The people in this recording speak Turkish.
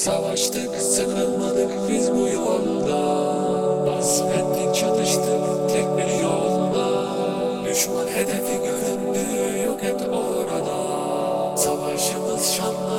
Savaştık sıkılmadık biz bu yolda. Hasretlik çalıştık tek bir yolda. Düşman hedefi göründü yok et orada. Savaşımız şanlı